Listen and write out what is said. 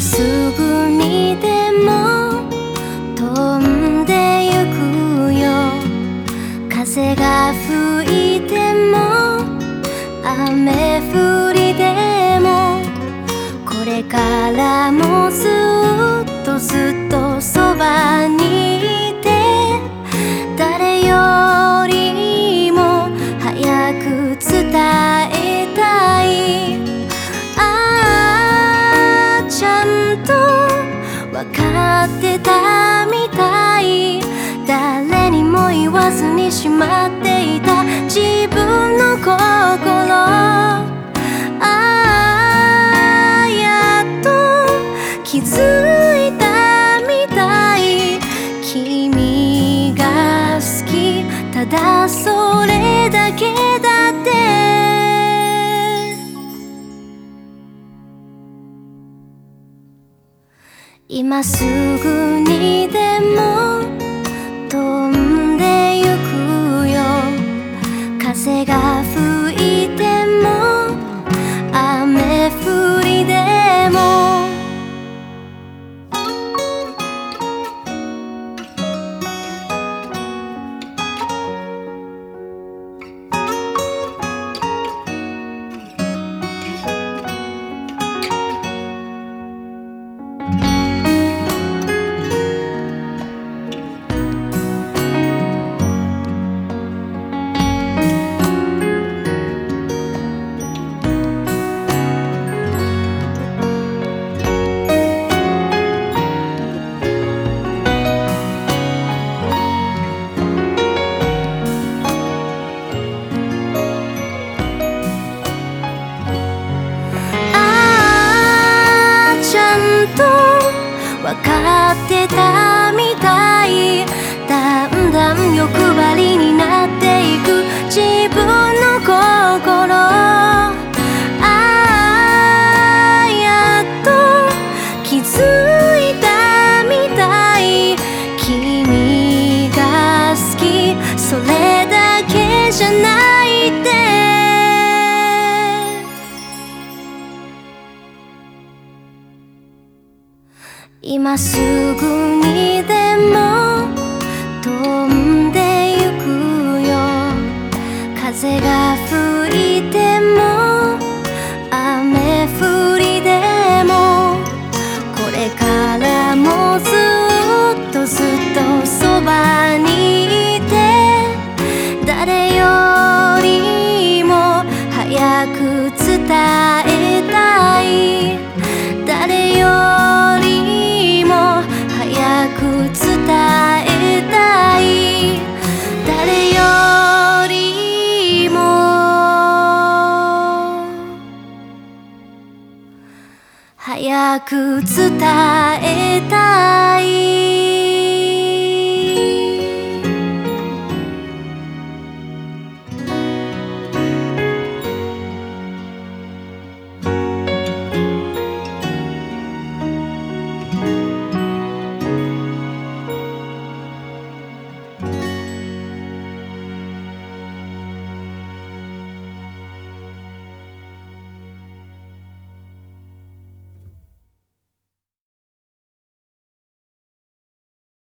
すぐにでも飛んでゆくよ。風が吹いても雨降りでもこれからもかってた今すぐにでも飛んでゆくよ。風が吹と分かってた。今すぐにでも飛んでゆくよ。風が吹いても雨降りでもこれからもずっとずっとそばにいて誰よりも早く伝えたい。誰よりく伝えたい。誰よりも。早く伝えたい。